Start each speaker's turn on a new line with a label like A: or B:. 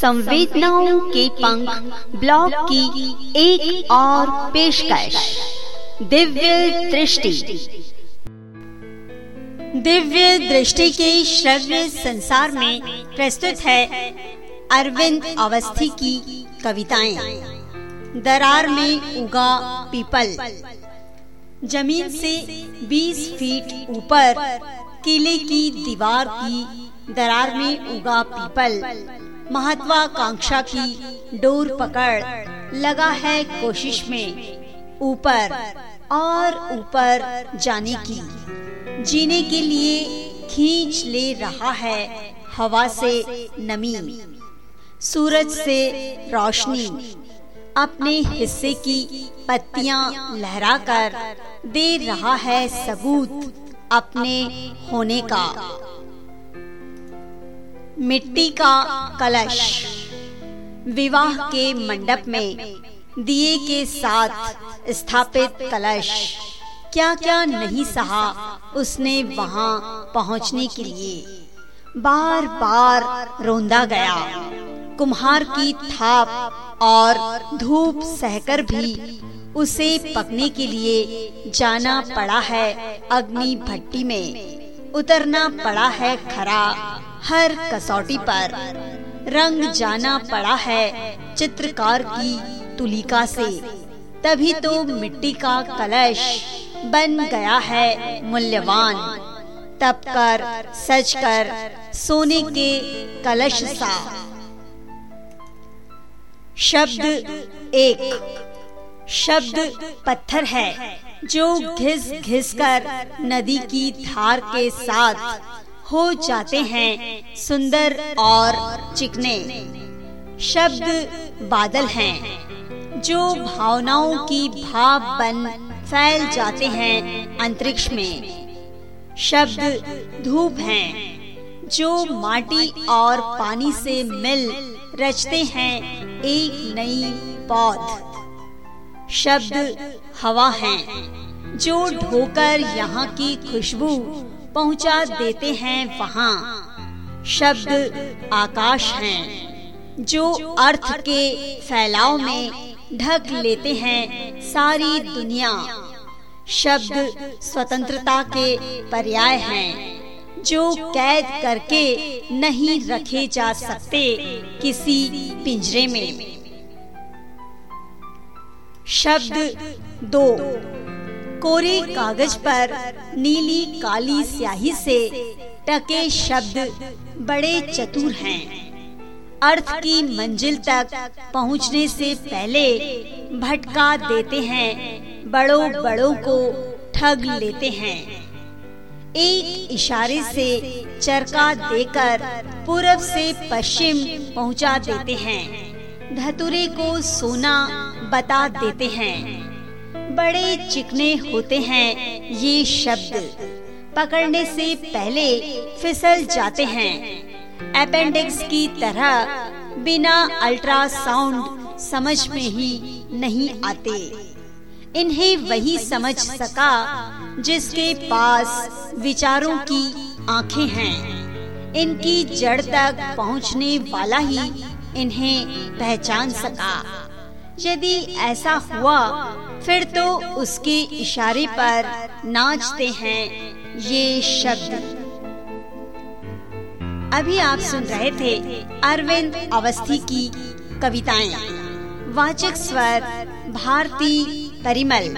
A: संवेदनाओं के पंख ब्लॉग की एक और पेशकश। दिव्य दृष्टि।
B: दिव्य दृष्टि के श्रव्य संसार में प्रस्तुत है अरविंद अवस्थी की कविताएँ। दरार में उगा पीपल। ज़मीन से 20 फीट ऊपर, किले की दीवार की दरार में उगा पीपल। महत्वाकांक्षा की डोर पकड़ लगा है कोशिश में। ऊपर और ऊपर जाने की। जीने के लिए खींच ले रहा है हवा से नमी। सूरज से रोशनी। अपने हिस्से की पत्तियाँ लहराकर दे रहा है सबूत अपने होने का। मिट्टी का कलश। विवाह के मंडप में दिए के साथ स्थापित कलश। क्या क्या नहीं सहा उसने वहाँ पहुँचने के लिए। बार बार रोंदा गया। कुम्हार की थाप और धूप सहकर भी उसे पकने के लिए जाना पड़ा है अग्नि भट्टी में। उतरना पड़ा है खरा हर कसौटी पर। रंग जाना पड़ा है चित्रकार की तुलिका से। तभी तो मिट्टी का कलश बन गया है मूल्यवान। तप कर सच कर सोने के कलश सा। शब्द एक। शब्द पत्थर है जो घिस घिस कर नदी की धार के साथ हो जाते हैं सुंदर और चिकने। शब्द बादल हैं, जो भावनाओं की भाव बन फैल जाते हैं अंतरिक्ष में। शब्द धूप हैं, जो माटी और पानी से मिल रचते हैं एक नई पौध। शब्द हवा हैं, जो ढोकर यहाँ की खुशबू पहुँचा देते हैं वहाँ। शब्द आकाश हैं, जो अर्थ के फैलाव में ढक लेते हैं सारी दुनिया। शब्द स्वतंत्रता के पर्याय हैं, जो कैद करके नहीं रखे जा सकते किसी पिंजरे में। शब्द दो कोरे कागज़ पर नीली काली स्याही से टके शब्द बड़े चतुर हैं। अर्थ की मंजिल तक पहुँचने से पहले भटका देते हैं बड़ों बड़ों को ठग लेते हैं। एक इशारे से चरका देकर पूर्व से पश्चिम पहुँचा देते हैं। धतुरे को सोना बता देते हैं। बड़े चिकने होते हैं, ये शब्द। पकड़ने से पहले फिसल जाते हैं। अपेंडिक्स की तरह बिना अल्ट्रासाउंड समझ में ही नहीं आते। इन्हें वही समझ सका जिसके पास विचारों की आँखें हैं। इनकी जड़ तक पहुँचने वाला ही इन्हें पहचान सका। यदि ऐसा हुआ, फिर तो उसके इशारे पर नाचते हैं ये शब्द। अभी आप सुन रहे थे अरविंद अवस्थी की कविताएँ। वाचक स्वर, भारती परिमल।